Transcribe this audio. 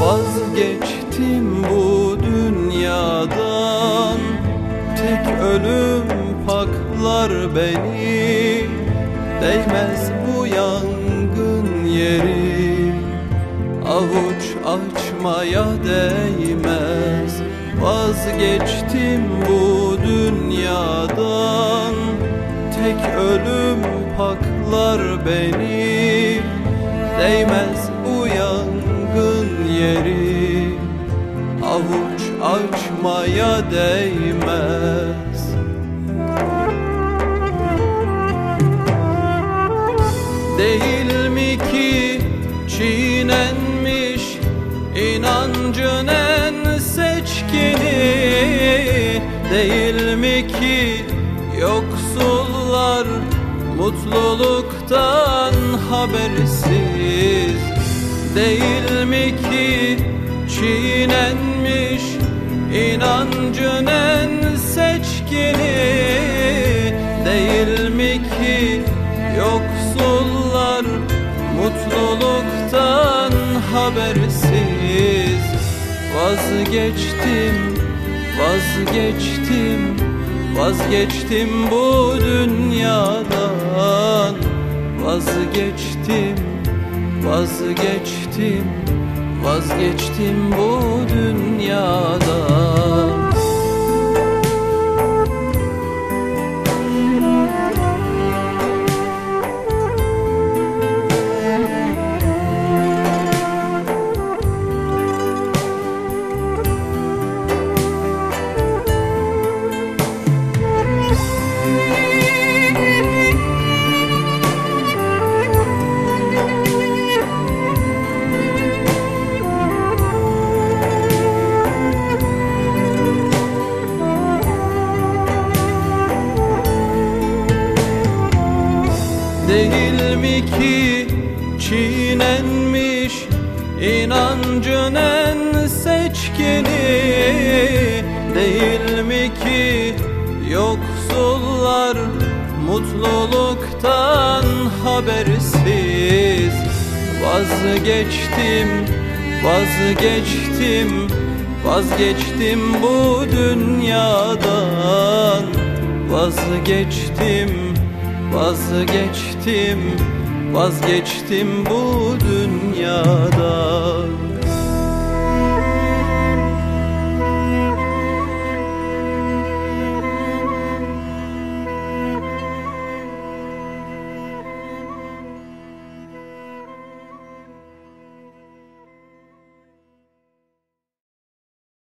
Vazgeçtim bu dünyadan. Tek ölüm paklar beni. Değmez bu yangın yeri. Avuç açmaya değmez. Vazgeçtim bu dünyadan. Tek ölüm paklar beni. Değmez açmaya değmez. Değil mi ki çiğnenmiş inancın en seçkini? Değil mi ki yoksullar mutluluktan habersiz? Değil mi ki çiğnenmiş inancın en seçkini Değil mi ki? Yoksullar mutluluktan habersiz. Vazgeçtim, vazgeçtim, vazgeçtim bu dünyadan. Vazgeçtim, vazgeçtim, vazgeçtim bu dünyadan Değil mi ki çiğnenmiş inancın en seçkini Değil mi ki yoksullar mutluluktan habersiz? Vazgeçtim, vazgeçtim, vazgeçtim bu dünyadan. Vazgeçtim, vazgeçtim, vazgeçtim bu dünyadan